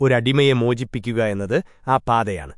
ഒരടിമയെ മോചിപ്പിക്കുക എന്നത് ആ പാതയാണ്